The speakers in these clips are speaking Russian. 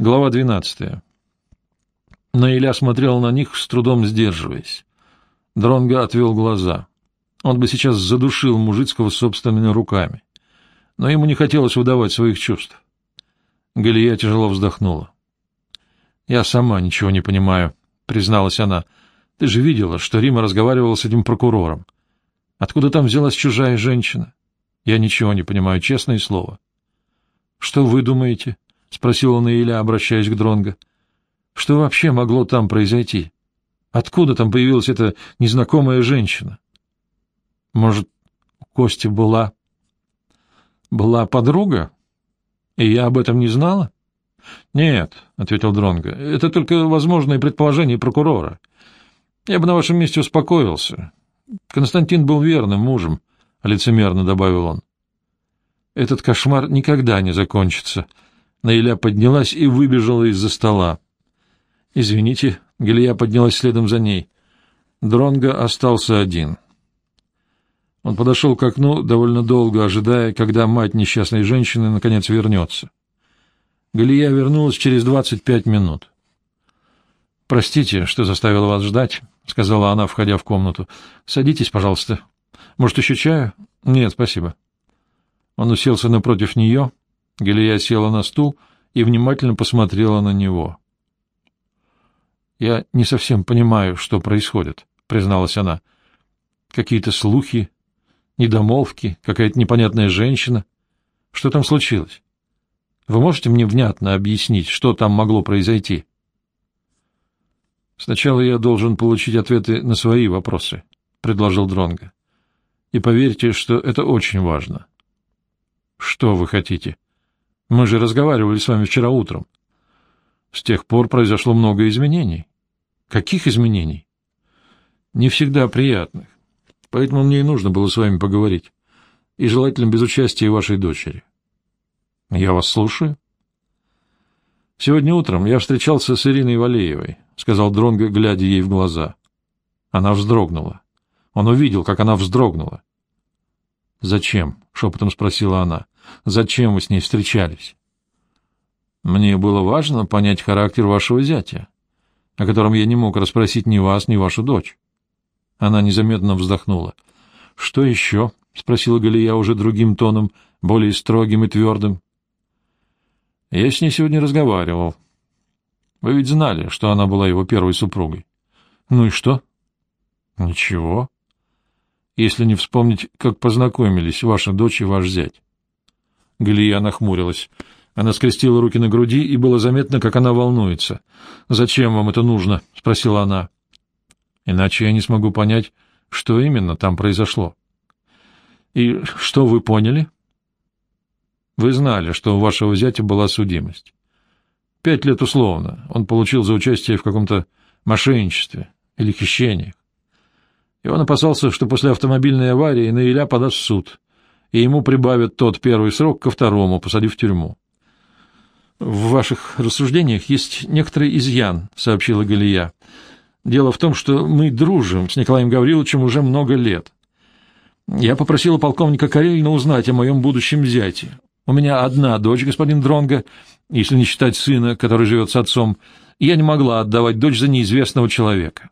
Глава 12. Наиля смотрел на них, с трудом сдерживаясь. Дронго отвел глаза. Он бы сейчас задушил мужицкого собственными руками. Но ему не хотелось выдавать своих чувств. Галия тяжело вздохнула. — Я сама ничего не понимаю, — призналась она. — Ты же видела, что Рима разговаривала с этим прокурором. Откуда там взялась чужая женщина? Я ничего не понимаю, честное слово. — Что вы думаете? —— спросила Наиля, обращаясь к Дронго. Что вообще могло там произойти? Откуда там появилась эта незнакомая женщина? Может, у Кости была... была подруга? И я об этом не знала? — Нет, — ответил Дронго. это только возможное предположение прокурора. Я бы на вашем месте успокоился. Константин был верным мужем, — лицемерно добавил он. — Этот кошмар никогда не закончится, — Наиля поднялась и выбежала из-за стола. «Извините», — Галия поднялась следом за ней. Дронго остался один. Он подошел к окну, довольно долго ожидая, когда мать несчастной женщины наконец вернется. Галия вернулась через двадцать пять минут. «Простите, что заставила вас ждать», — сказала она, входя в комнату. «Садитесь, пожалуйста. Может, еще чаю?» «Нет, спасибо». Он уселся напротив нее Галия села на стул и внимательно посмотрела на него. «Я не совсем понимаю, что происходит», — призналась она. «Какие-то слухи, недомолвки, какая-то непонятная женщина. Что там случилось? Вы можете мне внятно объяснить, что там могло произойти?» «Сначала я должен получить ответы на свои вопросы», — предложил Дронго. «И поверьте, что это очень важно». «Что вы хотите?» Мы же разговаривали с вами вчера утром. С тех пор произошло много изменений. Каких изменений? Не всегда приятных. Поэтому мне и нужно было с вами поговорить. И желательно без участия вашей дочери. Я вас слушаю. Сегодня утром я встречался с Ириной Валеевой, сказал Дронго, глядя ей в глаза. Она вздрогнула. Он увидел, как она вздрогнула. Зачем? шепотом спросила она. Зачем вы с ней встречались? Мне было важно понять характер вашего зятя, о котором я не мог расспросить ни вас, ни вашу дочь. Она незаметно вздохнула. — Что еще? — спросила Галия уже другим тоном, более строгим и твердым. — Я с ней сегодня разговаривал. Вы ведь знали, что она была его первой супругой. — Ну и что? — Ничего. Если не вспомнить, как познакомились ваша дочь и ваш зять. Галия нахмурилась. Она скрестила руки на груди, и было заметно, как она волнуется. «Зачем вам это нужно?» — спросила она. «Иначе я не смогу понять, что именно там произошло». «И что вы поняли?» «Вы знали, что у вашего зятя была судимость. Пять лет условно он получил за участие в каком-то мошенничестве или хищениях. И он опасался, что после автомобильной аварии Наиля подаст в суд, и ему прибавят тот первый срок ко второму, посадив в тюрьму. «В ваших рассуждениях есть некоторый изъян», — сообщила Галия. «Дело в том, что мы дружим с Николаем Гавриловичем уже много лет. Я попросила полковника Карелина узнать о моем будущем зяте. У меня одна дочь, господин Дронга, если не считать сына, который живет с отцом, я не могла отдавать дочь за неизвестного человека.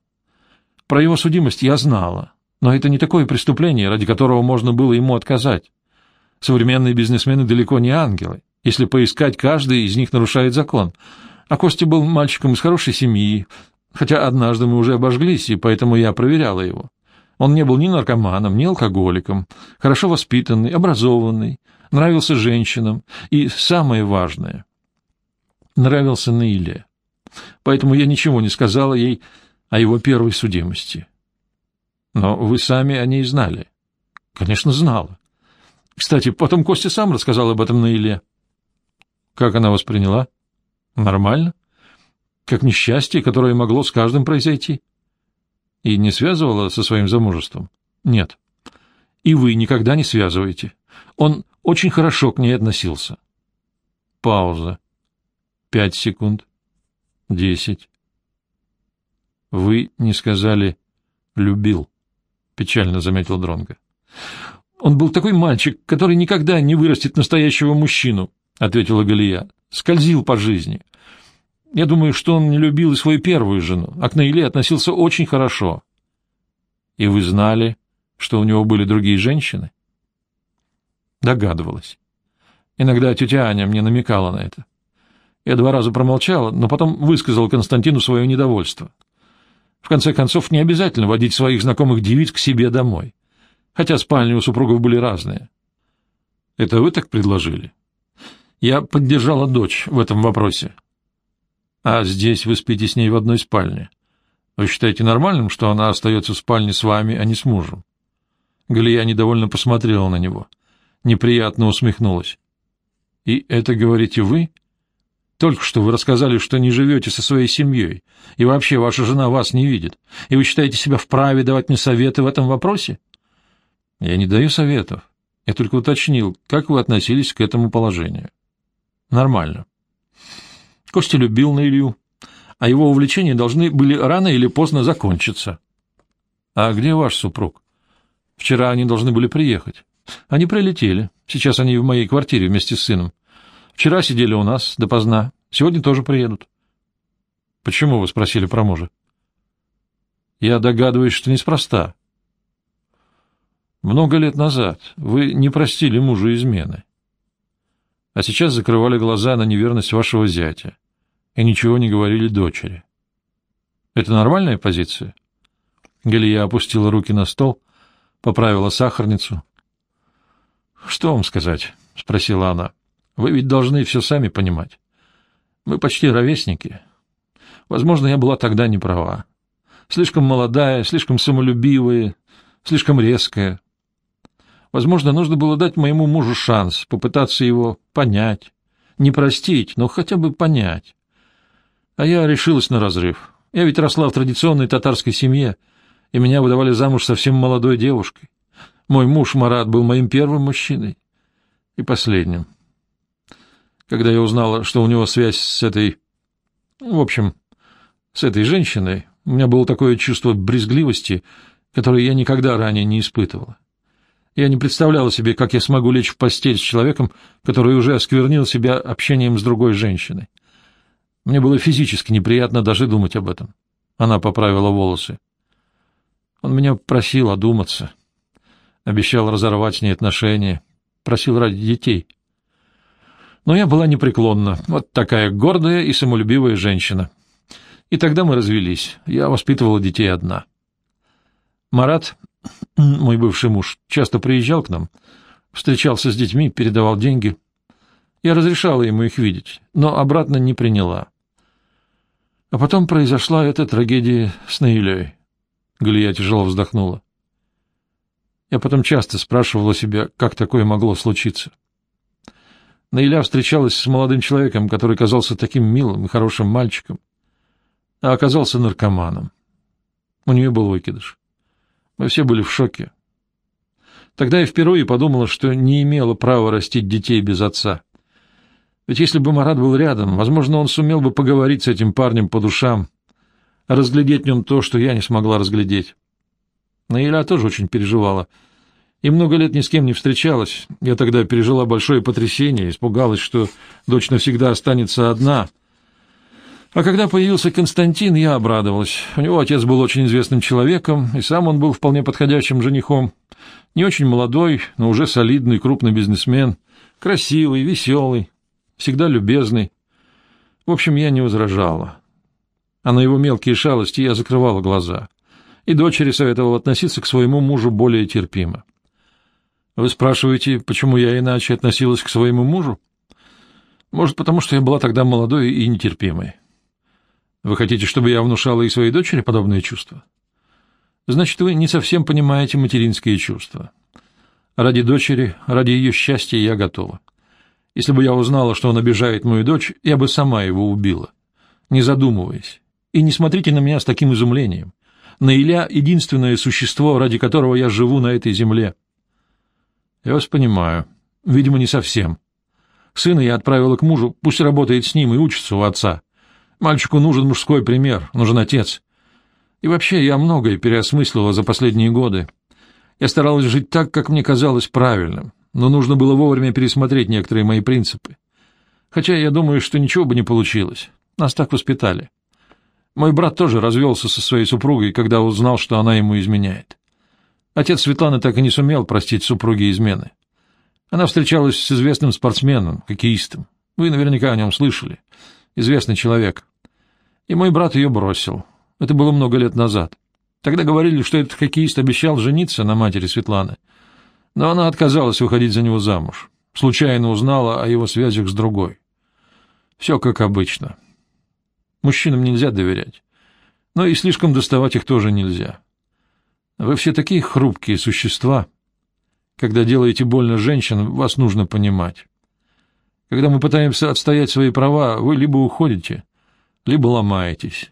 Про его судимость я знала, но это не такое преступление, ради которого можно было ему отказать. Современные бизнесмены далеко не ангелы. Если поискать, каждый из них нарушает закон. А Костя был мальчиком из хорошей семьи, хотя однажды мы уже обожглись, и поэтому я проверяла его. Он не был ни наркоманом, ни алкоголиком, хорошо воспитанный, образованный, нравился женщинам и, самое важное, нравился Наиле. Поэтому я ничего не сказала ей о его первой судимости. Но вы сами о ней знали. Конечно, знала. Кстати, потом Костя сам рассказал об этом на Иле. Как она восприняла? Нормально. Как несчастье, которое могло с каждым произойти. И не связывала со своим замужеством? Нет. И вы никогда не связываете. Он очень хорошо к ней относился. Пауза. Пять секунд. Десять. Вы не сказали «любил» печально заметил Дронга. Он был такой мальчик, который никогда не вырастет настоящего мужчину, ответила Галия. Скользил по жизни. Я думаю, что он не любил и свою первую жену, а к Наиле относился очень хорошо. И вы знали, что у него были другие женщины? Догадывалась. Иногда тетя Аня мне намекала на это. Я два раза промолчала, но потом высказал Константину свое недовольство. В конце концов, не обязательно водить своих знакомых девиц к себе домой, хотя спальни у супругов были разные. Это вы так предложили? Я поддержала дочь в этом вопросе. А здесь вы спите с ней в одной спальне. Вы считаете нормальным, что она остается в спальне с вами, а не с мужем? Галия недовольно посмотрела на него. Неприятно усмехнулась. И это говорите вы? Только что вы рассказали, что не живете со своей семьей, и вообще ваша жена вас не видит, и вы считаете себя вправе давать мне советы в этом вопросе? Я не даю советов. Я только уточнил, как вы относились к этому положению. Нормально. Костя любил на Илью, а его увлечения должны были рано или поздно закончиться. А где ваш супруг? Вчера они должны были приехать. Они прилетели. Сейчас они в моей квартире вместе с сыном. Вчера сидели у нас допоздна. Сегодня тоже приедут. Почему вы спросили про мужа? Я догадываюсь, что неспроста. Много лет назад вы не простили мужу измены, а сейчас закрывали глаза на неверность вашего зятя и ничего не говорили дочери. Это нормальная позиция? Галия опустила руки на стол, поправила сахарницу. — Что вам сказать? — спросила она. — Вы ведь должны все сами понимать. Мы почти ровесники. Возможно, я была тогда не права. Слишком молодая, слишком самолюбивая, слишком резкая. Возможно, нужно было дать моему мужу шанс, попытаться его понять. Не простить, но хотя бы понять. А я решилась на разрыв. Я ведь росла в традиционной татарской семье, и меня выдавали замуж совсем молодой девушкой. Мой муж Марат был моим первым мужчиной и последним. Когда я узнала, что у него связь с этой... В общем, с этой женщиной, у меня было такое чувство брезгливости, которое я никогда ранее не испытывала. Я не представляла себе, как я смогу лечь в постель с человеком, который уже осквернил себя общением с другой женщиной. Мне было физически неприятно даже думать об этом. Она поправила волосы. Он меня просил одуматься. Обещал разорвать с ней отношения. Просил ради детей. Но я была непреклонна. Вот такая гордая и самолюбивая женщина. И тогда мы развелись. Я воспитывала детей одна. Марат мой бывший муж часто приезжал к нам, встречался с детьми, передавал деньги. Я разрешала ему их видеть, но обратно не приняла. А потом произошла эта трагедия с Наилей. Галия тяжело вздохнула. Я потом часто спрашивала себя, как такое могло случиться. Наиля встречалась с молодым человеком, который казался таким милым и хорошим мальчиком, а оказался наркоманом. У нее был выкидыш. Мы все были в шоке. Тогда я впервые подумала, что не имела права растить детей без отца. Ведь если бы Марат был рядом, возможно, он сумел бы поговорить с этим парнем по душам, разглядеть в нем то, что я не смогла разглядеть. Наиля тоже очень переживала. И много лет ни с кем не встречалась. Я тогда пережила большое потрясение, испугалась, что дочь навсегда останется одна — а когда появился Константин, я обрадовалась. У него отец был очень известным человеком, и сам он был вполне подходящим женихом. Не очень молодой, но уже солидный крупный бизнесмен, красивый, веселый, всегда любезный. В общем, я не возражала. А на его мелкие шалости я закрывала глаза. И дочери советовал относиться к своему мужу более терпимо. Вы спрашиваете, почему я иначе относилась к своему мужу? Может, потому что я была тогда молодой и нетерпимой. Вы хотите, чтобы я внушала и своей дочери подобные чувства? Значит, вы не совсем понимаете материнские чувства. Ради дочери, ради ее счастья я готова. Если бы я узнала, что он обижает мою дочь, я бы сама его убила, не задумываясь. И не смотрите на меня с таким изумлением. Наиля — единственное существо, ради которого я живу на этой земле. Я вас понимаю. Видимо, не совсем. Сына я отправила к мужу, пусть работает с ним и учится у отца. Мальчику нужен мужской пример, нужен отец. И вообще я многое переосмыслила за последние годы. Я старалась жить так, как мне казалось правильным, но нужно было вовремя пересмотреть некоторые мои принципы. Хотя я думаю, что ничего бы не получилось. Нас так воспитали. Мой брат тоже развелся со своей супругой, когда узнал, что она ему изменяет. Отец Светланы так и не сумел простить супруге измены. Она встречалась с известным спортсменом, хоккеистом. Вы наверняка о нем слышали. Известный человек. И мой брат ее бросил. Это было много лет назад. Тогда говорили, что этот хоккеист обещал жениться на матери Светланы. Но она отказалась выходить за него замуж. Случайно узнала о его связях с другой. Все как обычно. Мужчинам нельзя доверять. Но и слишком доставать их тоже нельзя. Вы все такие хрупкие существа. Когда делаете больно женщинам, вас нужно понимать. Когда мы пытаемся отстоять свои права, вы либо уходите, либо ломаетесь.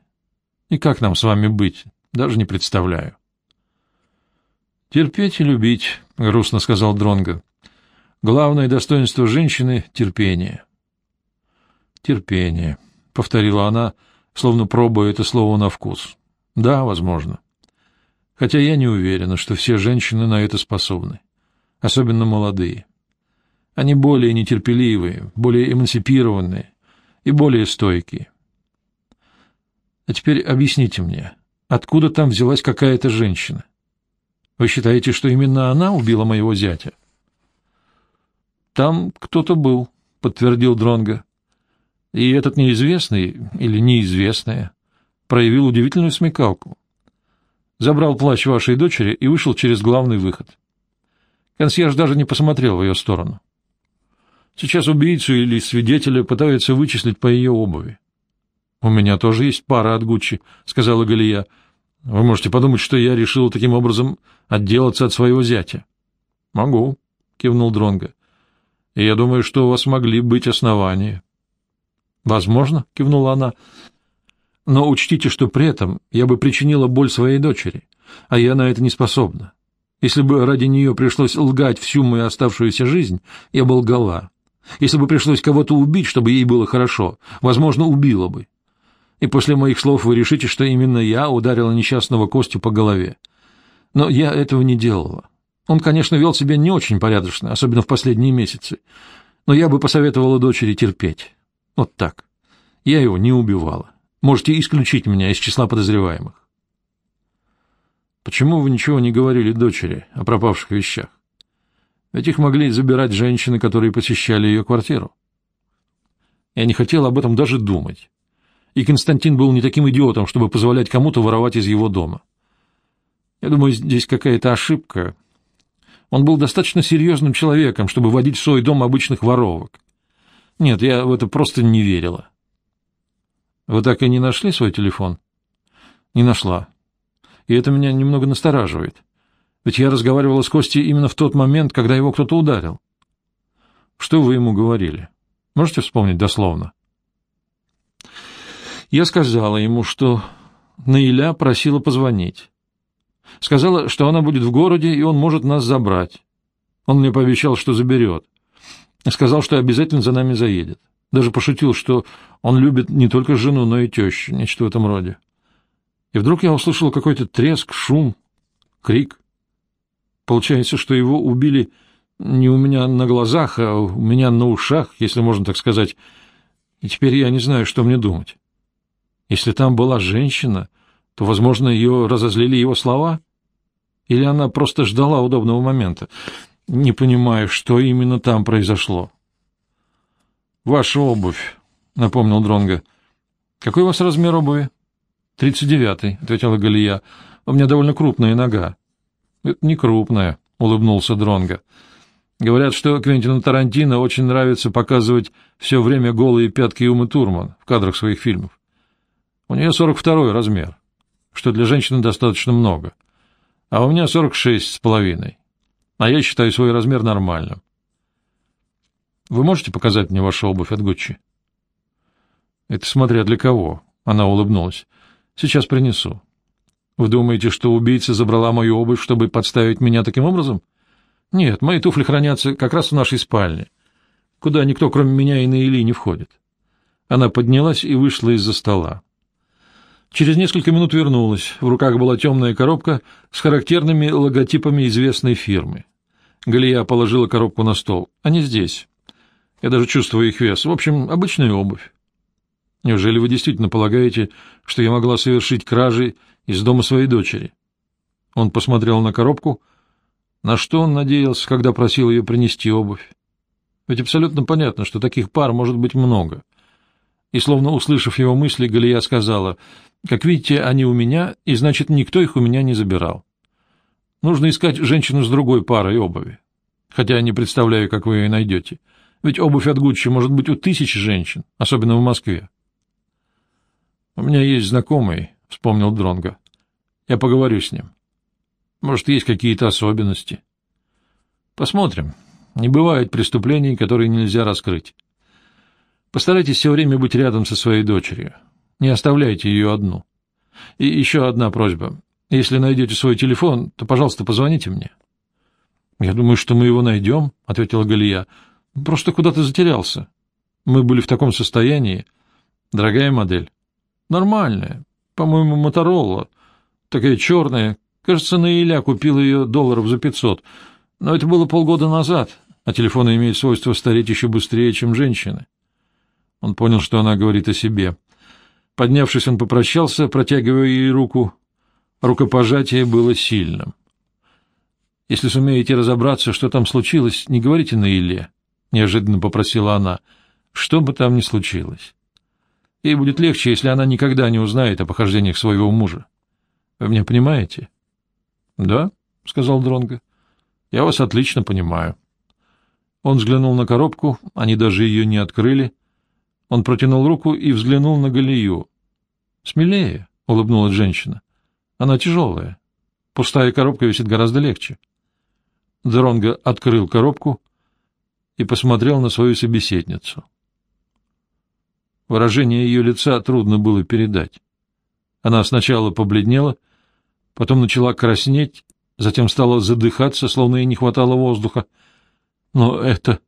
И как нам с вами быть, даже не представляю. Терпеть и любить, грустно сказал Дронго. Главное достоинство женщины терпение. Терпение, повторила она, словно пробуя это слово на вкус. Да, возможно. Хотя я не уверена, что все женщины на это способны, особенно молодые. Они более нетерпеливые, более эмансипированные и более стойкие. А теперь объясните мне, откуда там взялась какая-то женщина? Вы считаете, что именно она убила моего зятя? Там кто-то был, подтвердил Дронга. И этот неизвестный или неизвестная проявил удивительную смекалку. Забрал плащ вашей дочери и вышел через главный выход. Консьерж даже не посмотрел в ее сторону. Сейчас убийцу или свидетеля пытаются вычислить по ее обуви. — У меня тоже есть пара от Гуччи, — сказала Галия. — Вы можете подумать, что я решил таким образом отделаться от своего зятя. — Могу, — кивнул Дронга. И я думаю, что у вас могли быть основания. — Возможно, — кивнула она. — Но учтите, что при этом я бы причинила боль своей дочери, а я на это не способна. Если бы ради нее пришлось лгать всю мою оставшуюся жизнь, я бы лгала. Если бы пришлось кого-то убить, чтобы ей было хорошо, возможно, убила бы и после моих слов вы решите, что именно я ударила несчастного Костю по голове. Но я этого не делала. Он, конечно, вел себя не очень порядочно, особенно в последние месяцы, но я бы посоветовала дочери терпеть. Вот так. Я его не убивала. Можете исключить меня из числа подозреваемых. Почему вы ничего не говорили дочери о пропавших вещах? Ведь их могли забирать женщины, которые посещали ее квартиру. Я не хотел об этом даже думать и Константин был не таким идиотом, чтобы позволять кому-то воровать из его дома. Я думаю, здесь какая-то ошибка. Он был достаточно серьезным человеком, чтобы водить в свой дом обычных воровок. Нет, я в это просто не верила. Вы так и не нашли свой телефон? Не нашла. И это меня немного настораживает. Ведь я разговаривала с Костей именно в тот момент, когда его кто-то ударил. Что вы ему говорили? Можете вспомнить дословно? Я сказала ему, что Наиля просила позвонить. Сказала, что она будет в городе, и он может нас забрать. Он мне пообещал, что заберет. Сказал, что обязательно за нами заедет. Даже пошутил, что он любит не только жену, но и тещу, нечто в этом роде. И вдруг я услышал какой-то треск, шум, крик. Получается, что его убили не у меня на глазах, а у меня на ушах, если можно так сказать. И теперь я не знаю, что мне думать. Если там была женщина, то, возможно, ее разозлили его слова? Или она просто ждала удобного момента? Не понимаю, что именно там произошло. «Ваша обувь», — напомнил Дронга. «Какой у вас размер обуви?» «Тридцать девятый», — ответила Галия. «У меня довольно крупная нога». «Это не крупная», — улыбнулся Дронга. «Говорят, что Квентину Тарантино очень нравится показывать все время голые пятки Умы Турман в кадрах своих фильмов. У нее 42 размер, что для женщины достаточно много. А у меня 46 с половиной. А я считаю свой размер нормальным. Вы можете показать мне вашу обувь от Гуччи? Это смотря для кого. Она улыбнулась. Сейчас принесу. Вы думаете, что убийца забрала мою обувь, чтобы подставить меня таким образом? Нет, мои туфли хранятся как раз в нашей спальне, куда никто, кроме меня и Наили, не входит. Она поднялась и вышла из-за стола. Через несколько минут вернулась. В руках была темная коробка с характерными логотипами известной фирмы. Галия положила коробку на стол. Они здесь. Я даже чувствую их вес. В общем, обычная обувь. Неужели вы действительно полагаете, что я могла совершить кражи из дома своей дочери? Он посмотрел на коробку, на что он надеялся, когда просил ее принести обувь. Ведь абсолютно понятно, что таких пар может быть много. И, словно услышав его мысли, Галия сказала, «Как видите, они у меня, и значит, никто их у меня не забирал. Нужно искать женщину с другой парой обуви. Хотя не представляю, как вы ее найдете. Ведь обувь от Гуччи может быть у тысяч женщин, особенно в Москве. — У меня есть знакомый, — вспомнил Дронго. Я поговорю с ним. Может, есть какие-то особенности. Посмотрим. Не бывает преступлений, которые нельзя раскрыть. Постарайтесь все время быть рядом со своей дочерью. Не оставляйте ее одну. И еще одна просьба. Если найдете свой телефон, то, пожалуйста, позвоните мне. — Я думаю, что мы его найдем, — ответила Галия. — Просто куда-то затерялся. Мы были в таком состоянии. Дорогая модель. — Нормальная. По-моему, Моторола. Такая черная. Кажется, Наиля купил ее долларов за пятьсот. Но это было полгода назад, а телефоны имеют свойство стареть еще быстрее, чем женщины. Он понял, что она говорит о себе. Поднявшись, он попрощался, протягивая ей руку. Рукопожатие было сильным. — Если сумеете разобраться, что там случилось, не говорите на Иле, — неожиданно попросила она, — что бы там ни случилось. Ей будет легче, если она никогда не узнает о похождениях своего мужа. Вы меня понимаете? — Да, — сказал Дронго. — Я вас отлично понимаю. Он взглянул на коробку, они даже ее не открыли. Он протянул руку и взглянул на Галию. — Смелее, — улыбнулась женщина. — Она тяжелая. Пустая коробка висит гораздо легче. Дронго открыл коробку и посмотрел на свою собеседницу. Выражение ее лица трудно было передать. Она сначала побледнела, потом начала краснеть, затем стала задыхаться, словно ей не хватало воздуха. Но это...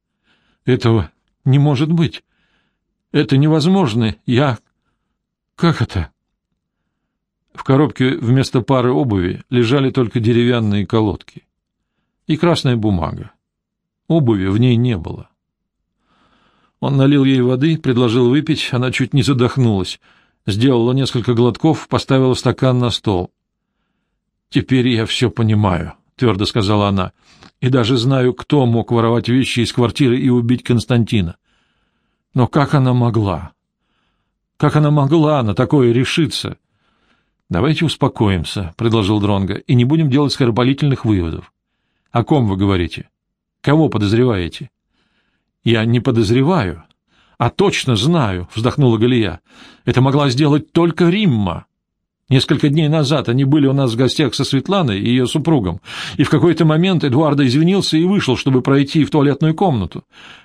этого не может быть. Это невозможно. Я... Как это? В коробке вместо пары обуви лежали только деревянные колодки и красная бумага. Обуви в ней не было. Он налил ей воды, предложил выпить, она чуть не задохнулась, сделала несколько глотков, поставила стакан на стол. «Теперь я все понимаю», — твердо сказала она, — «и даже знаю, кто мог воровать вещи из квартиры и убить Константина. Но как она могла? Как она могла на такое решиться?» «Давайте успокоимся», — предложил Дронга, — «и не будем делать скоропалительных выводов. О ком вы говорите? Кого подозреваете?» «Я не подозреваю, а точно знаю», — вздохнула Галия. «Это могла сделать только Римма. Несколько дней назад они были у нас в гостях со Светланой и ее супругом, и в какой-то момент Эдуарда извинился и вышел, чтобы пройти в туалетную комнату.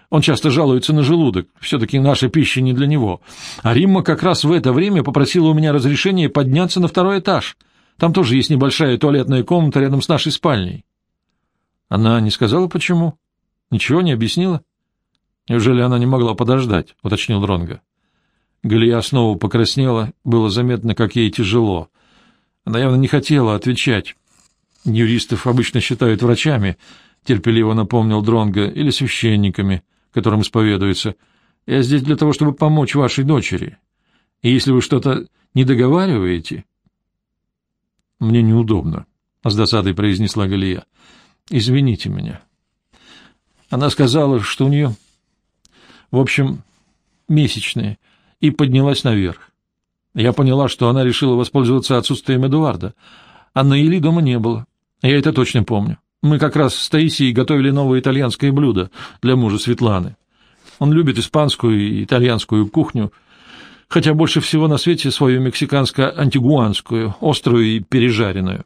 Он часто жалуется на желудок, все-таки наша пища не для него. А Римма как раз в это время попросила у меня разрешения подняться на второй этаж. Там тоже есть небольшая туалетная комната рядом с нашей спальней. Она не сказала, почему? Ничего не объяснила? Неужели она не могла подождать? — уточнил Дронга. Галия снова покраснела, было заметно, как ей тяжело. Она явно не хотела отвечать. Юристов обычно считают врачами, терпеливо напомнил Дронга, или священниками, которым исповедуются. Я здесь для того, чтобы помочь вашей дочери. И если вы что-то не договариваете, мне неудобно, с досадой произнесла Галия. Извините меня. Она сказала, что у нее, в общем, месячные и поднялась наверх. Я поняла, что она решила воспользоваться отсутствием Эдуарда, а Наили дома не было. Я это точно помню. Мы как раз с Таисией готовили новое итальянское блюдо для мужа Светланы. Он любит испанскую и итальянскую кухню, хотя больше всего на свете свою мексиканско-антигуанскую, острую и пережаренную.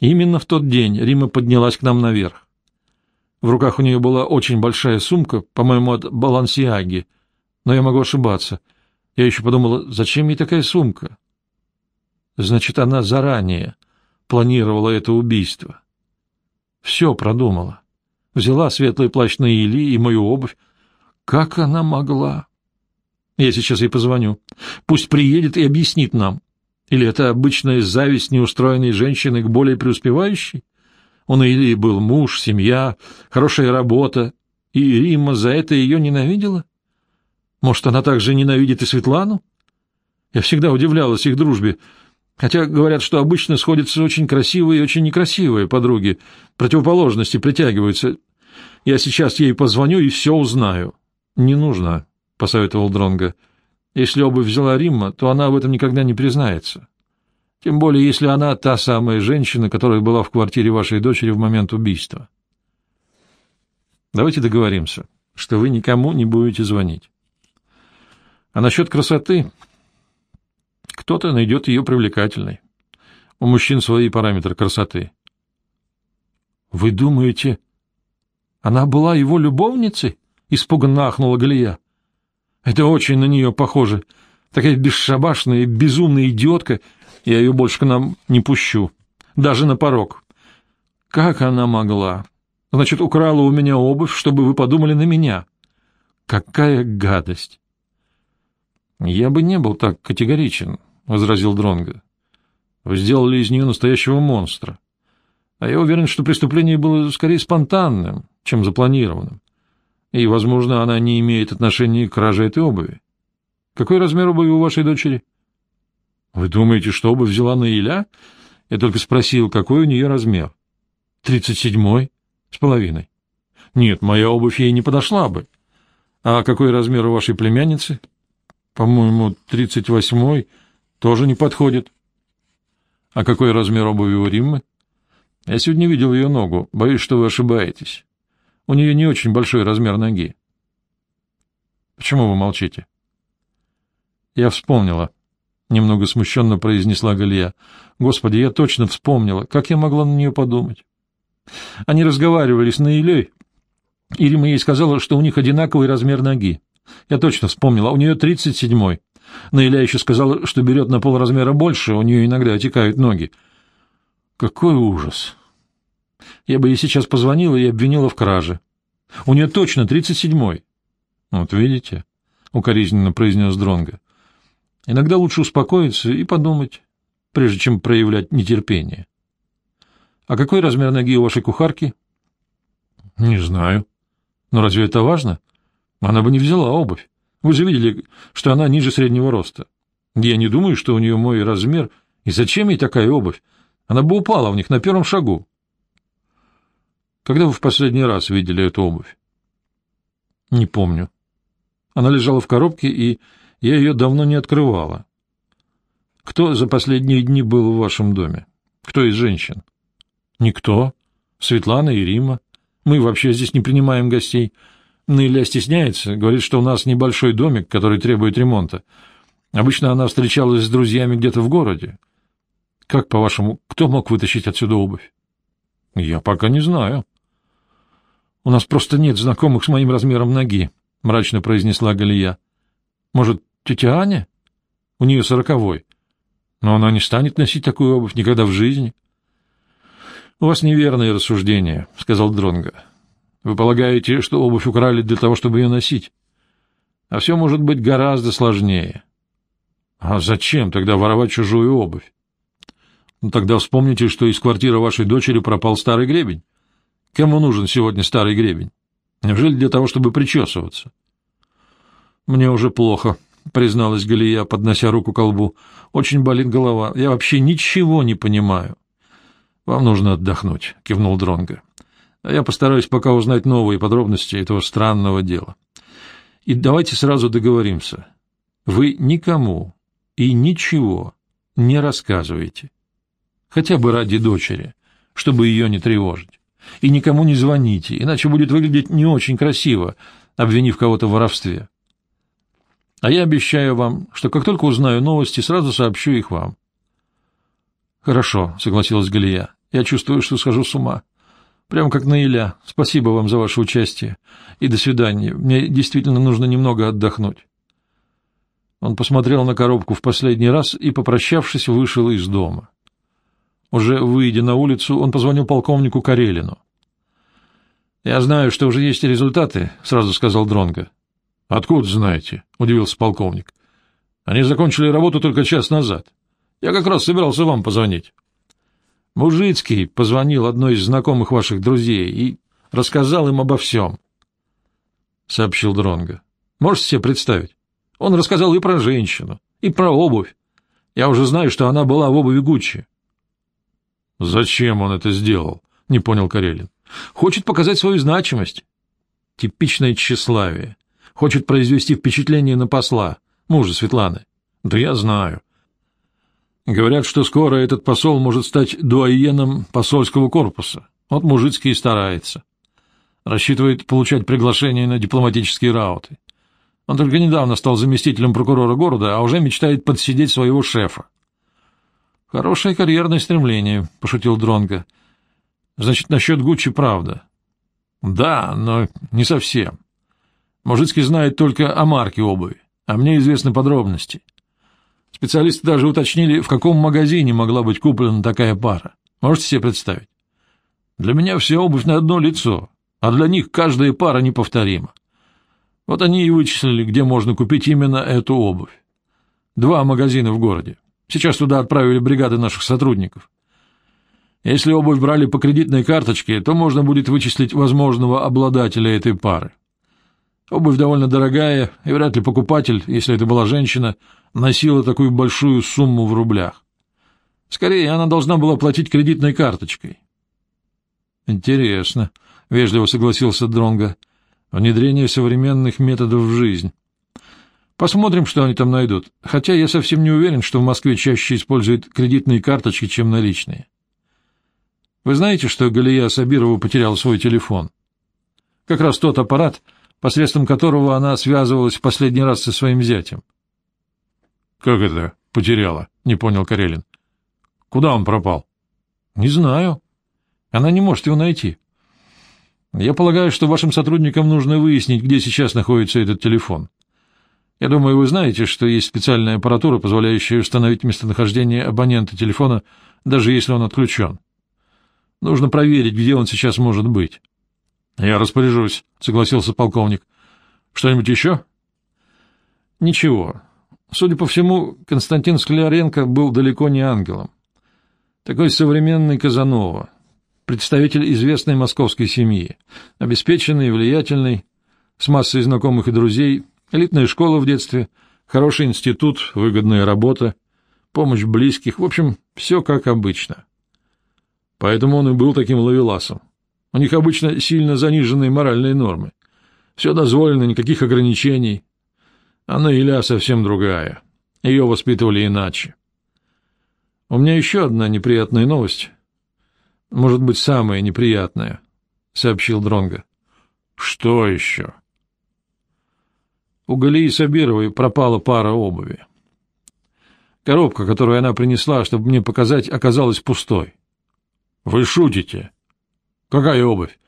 Именно в тот день Рима поднялась к нам наверх. В руках у нее была очень большая сумка, по-моему, от Балансиаги, но я могу ошибаться. Я еще подумала, зачем ей такая сумка? Значит, она заранее планировала это убийство. Все продумала. Взяла светлый плащ на Или и мою обувь. Как она могла? Я сейчас ей позвоню. Пусть приедет и объяснит нам. Или это обычная зависть неустроенной женщины к более преуспевающей? У Наили был муж, семья, хорошая работа, и Римма за это ее ненавидела? Может, она также ненавидит и Светлану? Я всегда удивлялась их дружбе, хотя говорят, что обычно сходятся очень красивые и очень некрасивые подруги, противоположности притягиваются. Я сейчас ей позвоню и все узнаю. — Не нужно, — посоветовал Дронга. Если обувь взяла Римма, то она в этом никогда не признается. Тем более, если она та самая женщина, которая была в квартире вашей дочери в момент убийства. Давайте договоримся, что вы никому не будете звонить. А насчет красоты... Кто-то найдет ее привлекательной. У мужчин свои параметры красоты. Вы думаете, она была его любовницей? Испуганно ахнула Галия. Это очень на нее похоже. Такая бесшабашная безумная идиотка. Я ее больше к нам не пущу. Даже на порог. Как она могла? Значит, украла у меня обувь, чтобы вы подумали на меня. Какая гадость! Я бы не был так категоричен, — возразил Дронго. Вы сделали из нее настоящего монстра. А я уверен, что преступление было скорее спонтанным, чем запланированным. И, возможно, она не имеет отношения к краже этой обуви. Какой размер обуви у вашей дочери? Вы думаете, что обувь взяла на Иля? Я только спросил, какой у нее размер. Тридцать седьмой с половиной. Нет, моя обувь ей не подошла бы. А какой размер у вашей племянницы? По-моему, тридцать восьмой тоже не подходит. А какой размер обуви у Риммы? Я сегодня видел ее ногу. Боюсь, что вы ошибаетесь. У нее не очень большой размер ноги. Почему вы молчите? Я вспомнила. Немного смущенно произнесла Галия. Господи, я точно вспомнила. Как я могла на нее подумать? Они разговаривали с Наилей, и Рима ей сказала, что у них одинаковый размер ноги. Я точно вспомнила, у нее тридцать седьмой. Наиля еще сказала, что берет на полразмера больше, у нее иногда отекают ноги. Какой ужас! Я бы ей сейчас позвонила и обвинила в краже. У нее точно тридцать седьмой. Вот видите, — укоризненно произнес Дронга. Иногда лучше успокоиться и подумать, прежде чем проявлять нетерпение. А какой размер ноги у вашей кухарки? Не знаю. Но разве это важно? Она бы не взяла обувь. Вы же видели, что она ниже среднего роста. Я не думаю, что у нее мой размер. И зачем ей такая обувь? Она бы упала в них на первом шагу. Когда вы в последний раз видели эту обувь? Не помню. Она лежала в коробке, и я ее давно не открывала. Кто за последние дни был в вашем доме? Кто из женщин? Никто. Светлана и Рима. Мы вообще здесь не принимаем гостей. Ныля стесняется, говорит, что у нас небольшой домик, который требует ремонта. Обычно она встречалась с друзьями где-то в городе. Как, по-вашему, кто мог вытащить отсюда обувь? Я пока не знаю. У нас просто нет знакомых с моим размером ноги, мрачно произнесла Галия. Может, тетя Аня? У нее сороковой. Но она не станет носить такую обувь никогда в жизни. — У вас неверные рассуждения, — сказал Дронга. Вы полагаете, что обувь украли для того, чтобы ее носить? А все может быть гораздо сложнее. А зачем тогда воровать чужую обувь? Ну, тогда вспомните, что из квартиры вашей дочери пропал старый гребень. Кому нужен сегодня старый гребень? Неужели для того, чтобы причесываться? Мне уже плохо, призналась Галия, поднося руку к колбу. Очень болит голова. Я вообще ничего не понимаю. Вам нужно отдохнуть, кивнул Дронга а я постараюсь пока узнать новые подробности этого странного дела. И давайте сразу договоримся. Вы никому и ничего не рассказываете. Хотя бы ради дочери, чтобы ее не тревожить. И никому не звоните, иначе будет выглядеть не очень красиво, обвинив кого-то в воровстве. А я обещаю вам, что как только узнаю новости, сразу сообщу их вам. — Хорошо, — согласилась Галия. — Я чувствую, что схожу с ума. — Прямо как на Иля. Спасибо вам за ваше участие. И до свидания. Мне действительно нужно немного отдохнуть. Он посмотрел на коробку в последний раз и, попрощавшись, вышел из дома. Уже выйдя на улицу, он позвонил полковнику Карелину. «Я знаю, что уже есть результаты», — сразу сказал Дронго. «Откуда знаете?» — удивился полковник. «Они закончили работу только час назад. Я как раз собирался вам позвонить». Мужицкий позвонил одной из знакомых ваших друзей и рассказал им обо всем, — сообщил Дронго. Можете себе представить? Он рассказал и про женщину, и про обувь. Я уже знаю, что она была в обуви Гуччи. — Зачем он это сделал? — не понял Карелин. — Хочет показать свою значимость. Типичное тщеславие. Хочет произвести впечатление на посла, мужа Светланы. Да я знаю. Говорят, что скоро этот посол может стать дуаеном посольского корпуса. Вот мужицкий и старается. Рассчитывает получать приглашения на дипломатические рауты. Он только недавно стал заместителем прокурора города, а уже мечтает подсидеть своего шефа. Хорошее карьерное стремление, пошутил Дронга. Значит, насчет Гуччи правда. Да, но не совсем. Мужицкий знает только о марке обуви, а мне известны подробности. Специалисты даже уточнили, в каком магазине могла быть куплена такая пара. Можете себе представить? Для меня вся обувь на одно лицо, а для них каждая пара неповторима. Вот они и вычислили, где можно купить именно эту обувь. Два магазина в городе. Сейчас туда отправили бригады наших сотрудников. Если обувь брали по кредитной карточке, то можно будет вычислить возможного обладателя этой пары. Обувь довольно дорогая, и вряд ли покупатель, если это была женщина, носила такую большую сумму в рублях. Скорее, она должна была платить кредитной карточкой. Интересно, вежливо согласился Дронга. Внедрение современных методов в жизнь. Посмотрим, что они там найдут. Хотя я совсем не уверен, что в Москве чаще используют кредитные карточки, чем наличные. Вы знаете, что Галия Сабирова потеряла свой телефон? Как раз тот аппарат, посредством которого она связывалась в последний раз со своим зятем. — Как это потеряла? — не понял Карелин. — Куда он пропал? — Не знаю. Она не может его найти. Я полагаю, что вашим сотрудникам нужно выяснить, где сейчас находится этот телефон. Я думаю, вы знаете, что есть специальная аппаратура, позволяющая установить местонахождение абонента телефона, даже если он отключен. Нужно проверить, где он сейчас может быть. — Я распоряжусь, — согласился полковник. — Что-нибудь еще? — Ничего. Судя по всему, Константин Скляренко был далеко не ангелом. Такой современный Казанова, представитель известной московской семьи, обеспеченный, влиятельный, с массой знакомых и друзей, элитная школа в детстве, хороший институт, выгодная работа, помощь близких, в общем, все как обычно. Поэтому он и был таким ловеласом. У них обычно сильно заниженные моральные нормы. Все дозволено, никаких ограничений. А Наиля совсем другая. Ее воспитывали иначе. У меня еще одна неприятная новость. Может быть, самая неприятная, — сообщил Дронга. Что еще? У Галии Сабировой пропала пара обуви. Коробка, которую она принесла, чтобы мне показать, оказалась пустой. Вы шутите? Какая обувь?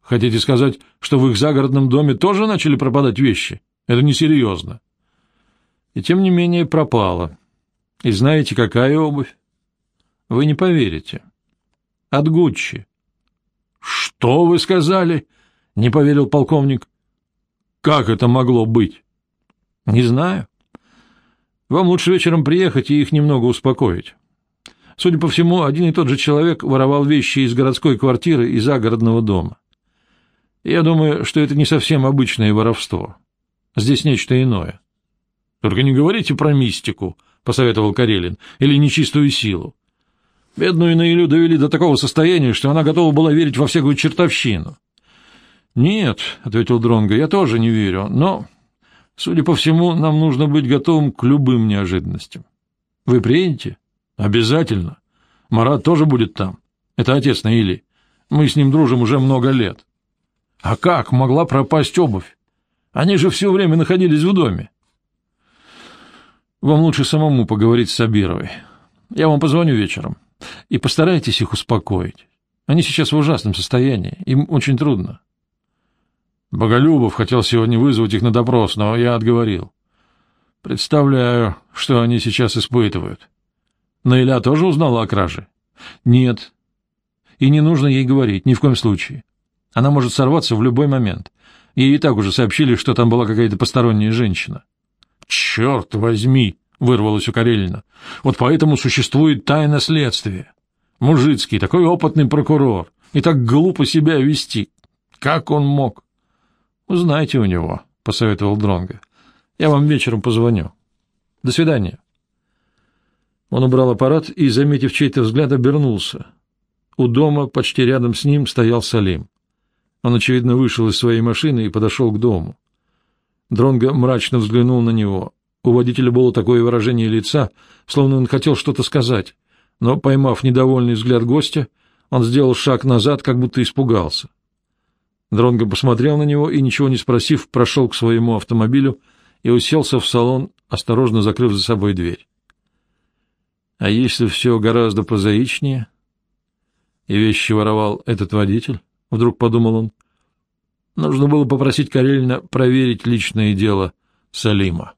Хотите сказать, что в их загородном доме тоже начали пропадать вещи? Это несерьезно. И тем не менее пропала. И знаете, какая обувь? Вы не поверите. От Гуччи. Что вы сказали? Не поверил полковник. Как это могло быть? Не знаю. Вам лучше вечером приехать и их немного успокоить. Судя по всему, один и тот же человек воровал вещи из городской квартиры и загородного дома. Я думаю, что это не совсем обычное воровство. Здесь нечто иное. — Только не говорите про мистику, — посоветовал Карелин, — или нечистую силу. Бедную Наилю довели до такого состояния, что она готова была верить во всякую чертовщину. — Нет, — ответил Дронго, — я тоже не верю, но, судя по всему, нам нужно быть готовым к любым неожиданностям. Вы приедете? Обязательно. Марат тоже будет там. Это отец Наили. Мы с ним дружим уже много лет. А как могла пропасть обувь? Они же все время находились в доме. Вам лучше самому поговорить с Сабировой. Я вам позвоню вечером. И постарайтесь их успокоить. Они сейчас в ужасном состоянии. Им очень трудно. Боголюбов хотел сегодня вызвать их на допрос, но я отговорил. Представляю, что они сейчас испытывают. Наиля тоже узнала о краже? Нет. И не нужно ей говорить, ни в коем случае. Она может сорваться в любой момент. Ей и так уже сообщили, что там была какая-то посторонняя женщина. «Черт возьми!» — вырвалось у Карелина. «Вот поэтому существует тайна следствия. Мужицкий, такой опытный прокурор, и так глупо себя вести. Как он мог?» «Узнайте у него», — посоветовал Дронго. Я вам вечером позвоню. До свидания. Он убрал аппарат и, заметив чей-то взгляд, обернулся. У дома, почти рядом с ним, стоял Салим. Он, очевидно, вышел из своей машины и подошел к дому. Дронго мрачно взглянул на него. У водителя было такое выражение лица, словно он хотел что-то сказать, но, поймав недовольный взгляд гостя, он сделал шаг назад, как будто испугался. Дронго посмотрел на него и, ничего не спросив, прошел к своему автомобилю и уселся в салон, осторожно закрыв за собой дверь. А если все гораздо прозаичнее, и вещи воровал этот водитель, вдруг подумал он, нужно было попросить Карелина проверить личное дело Салима.